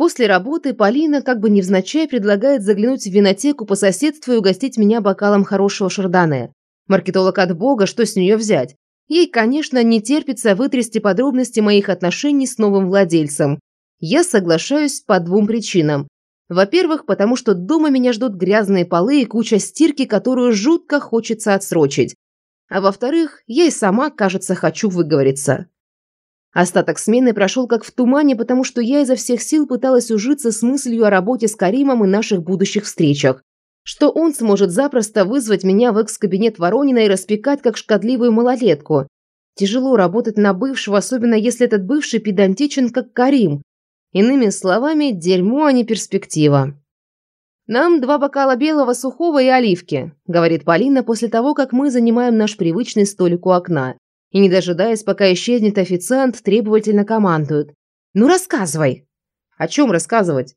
После работы Полина как бы невзначай предлагает заглянуть в винотеку по соседству и угостить меня бокалом хорошего шардоне. Маркетолог от бога, что с нее взять? Ей, конечно, не терпится вытрясти подробности моих отношений с новым владельцем. Я соглашаюсь по двум причинам. Во-первых, потому что дома меня ждут грязные полы и куча стирки, которую жутко хочется отсрочить. А во-вторых, я и сама, кажется, хочу выговориться. Остаток смены прошел как в тумане, потому что я изо всех сил пыталась ужиться с мыслью о работе с Каримом и наших будущих встречах. Что он сможет запросто вызвать меня в экс-кабинет Воронина и распекать как шкодливую малолетку. Тяжело работать на бывшего, особенно если этот бывший педантичен, как Карим. Иными словами, дерьмо, а не перспектива. «Нам два бокала белого, сухого и оливки», – говорит Полина после того, как мы занимаем наш привычный столик у окна и, не дожидаясь, пока исчезнет официант, требовательно командуют. «Ну, рассказывай!» «О чем рассказывать?»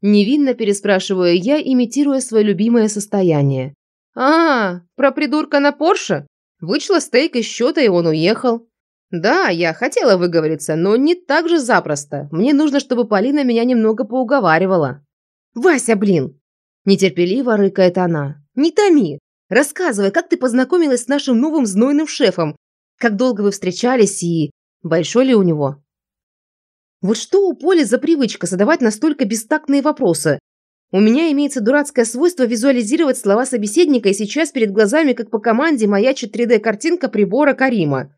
Невинно переспрашиваю я, имитируя свое любимое состояние. «А, про придурка на Порше? Вычла стейк из счета, и он уехал. Да, я хотела выговориться, но не так же запросто. Мне нужно, чтобы Полина меня немного поуговаривала». «Вася, блин!» Нетерпеливо рыкает она. «Не томи! Рассказывай, как ты познакомилась с нашим новым знойным шефом, как долго вы встречались и большой ли у него? Вот что у Поли за привычка задавать настолько бестактные вопросы? У меня имеется дурацкое свойство визуализировать слова собеседника, и сейчас перед глазами, как по команде, маячит 3D-картинка прибора Карима.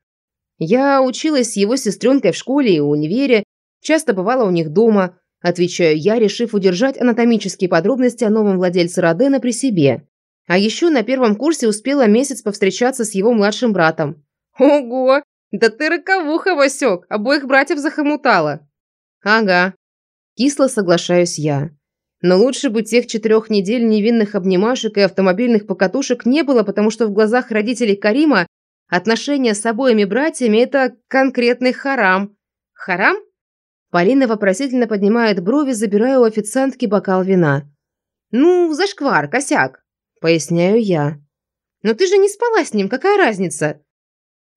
Я училась с его сестренкой в школе и универе, часто бывала у них дома, отвечаю я, решив удержать анатомические подробности о новом владельце Родена при себе. А еще на первом курсе успела месяц повстречаться с его младшим братом. Ого! Да ты роковуха, Васек! Обоих братьев захомутала. Ага. Кисло соглашаюсь я. Но лучше бы тех четырех недель невинных обнимашек и автомобильных покатушек не было, потому что в глазах родителей Карима отношения с обоими братьями – это конкретный харам. Харам? Полина вопросительно поднимает брови, забирая у официантки бокал вина. «Ну, зашквар, косяк», – поясняю я. «Но ты же не спала с ним, какая разница?»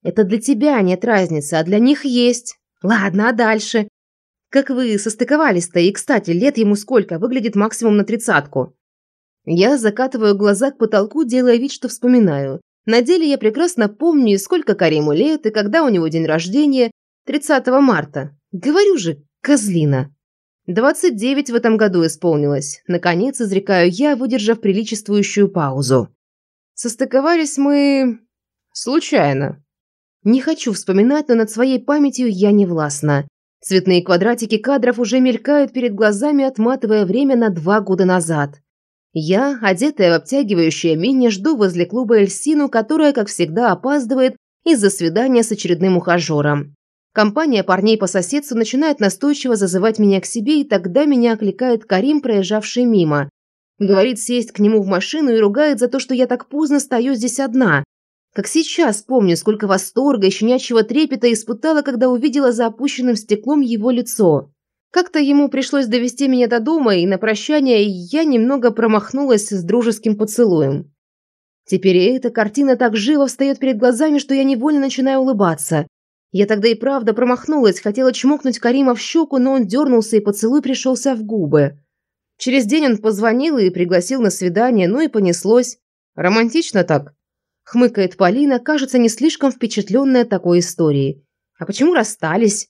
Это для тебя нет разницы, а для них есть. Ладно, а дальше? Как вы состыковались-то? И, кстати, лет ему сколько? Выглядит максимум на тридцатку. Я закатываю глаза к потолку, делая вид, что вспоминаю. На деле я прекрасно помню, сколько Кариму лет, и когда у него день рождения. 30 марта. Говорю же, козлина. 29 в этом году исполнилось. Наконец, изрекаю я, выдержав приличествующую паузу. Состыковались мы... случайно. Не хочу вспоминать, но над своей памятью я не властна. Цветные квадратики кадров уже мелькают перед глазами, отматывая время на два года назад. Я, одетая в обтягивающее мини, жду возле клуба Эльсину, которая, как всегда, опаздывает из-за свидания с очередным ухажером. Компания парней по соседству начинает настойчиво зазывать меня к себе, и тогда меня окликает Карим, проезжавший мимо. Говорит сесть к нему в машину и ругает за то, что я так поздно стою здесь одна. Как сейчас помню, сколько восторга и щенячьего трепета испытала, когда увидела за опущенным стеклом его лицо. Как-то ему пришлось довести меня до дома, и на прощание я немного промахнулась с дружеским поцелуем. Теперь эта картина так живо встает перед глазами, что я невольно начинаю улыбаться. Я тогда и правда промахнулась, хотела чмокнуть Карима в щеку, но он дернулся, и поцелуй пришелся в губы. Через день он позвонил и пригласил на свидание, ну и понеслось. Романтично так. Хмыкает Полина, кажется, не слишком впечатленная такой историей. А почему расстались?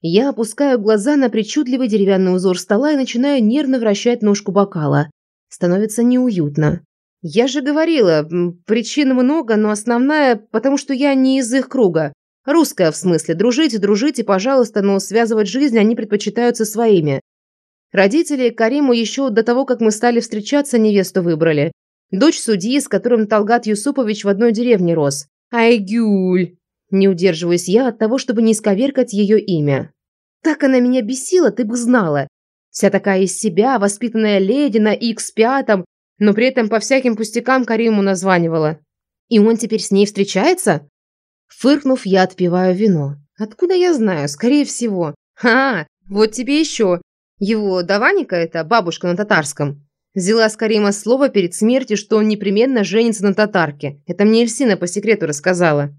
Я опускаю глаза на причудливый деревянный узор стола и начинаю нервно вращать ножку бокала. Становится неуютно. Я же говорила, причин много, но основная, потому что я не из их круга. Русская в смысле. Дружите, дружите, пожалуйста, но связывать жизнь они предпочитают со своими. Родители Кариму еще до того, как мы стали встречаться, невесту выбрали. Дочь судьи, с которым Талгат Юсупович в одной деревне рос. Айгюль. Не удерживаюсь я от того, чтобы не исковеркать ее имя. Так она меня бесила, ты бы знала. Вся такая из себя, воспитанная леди на Х-5, но при этом по всяким пустякам Кариму названивала. И он теперь с ней встречается? Фыркнув, я отпиваю вино. Откуда я знаю? Скорее всего. А, вот тебе еще. Его Даваника это бабушка на татарском. Взяла с Карима слово перед смертью, что он непременно женится на татарке. Это мне Эльсина по секрету рассказала.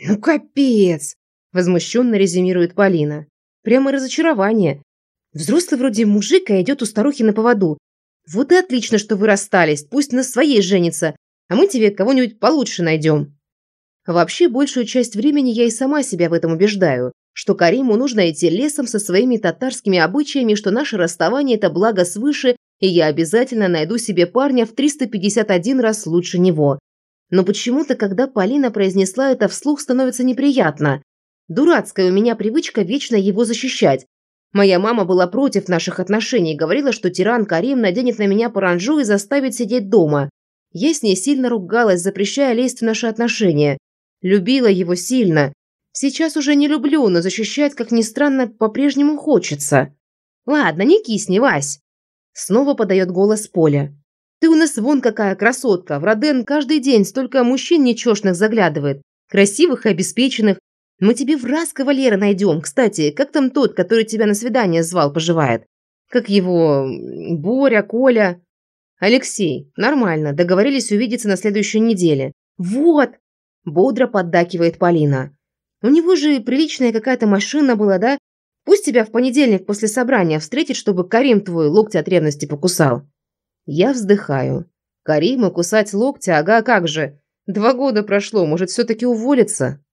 «Ну капец!» – возмущенно резюмирует Полина. «Прямо разочарование. Взрослый вроде мужик, а идет у старухи на поводу. Вот и отлично, что вы расстались, пусть на своей женится, а мы тебе кого-нибудь получше найдем. Вообще, большую часть времени я и сама себя в этом убеждаю, что Кариму нужно идти лесом со своими татарскими обычаями, что наше расставание – это благо свыше, и я обязательно найду себе парня в 351 раз лучше него. Но почему-то, когда Полина произнесла это вслух, становится неприятно. Дурацкая у меня привычка вечно его защищать. Моя мама была против наших отношений, говорила, что тиран Карим наденет на меня паранжу и заставит сидеть дома. Я с ней сильно ругалась, запрещая лезть в наши отношения. Любила его сильно. Сейчас уже не люблю, но защищать, как ни странно, по-прежнему хочется. Ладно, не кисни, Вась. Снова подает голос Поля. Ты у нас вон какая красотка. В Роден каждый день столько мужчин нечешных заглядывает. Красивых и обеспеченных. Мы тебе в раз кавалера найдем. Кстати, как там тот, который тебя на свидание звал, поживает? Как его... Боря, Коля? Алексей. Нормально. Договорились увидеться на следующей неделе. Вот! Бодро поддакивает Полина. У него же приличная какая-то машина была, да? Пусть тебя в понедельник после собрания встретит, чтобы Карим твой локти от ревности покусал. Я вздыхаю. Карима кусать локти, ага, как же. Два года прошло, может, все-таки уволиться?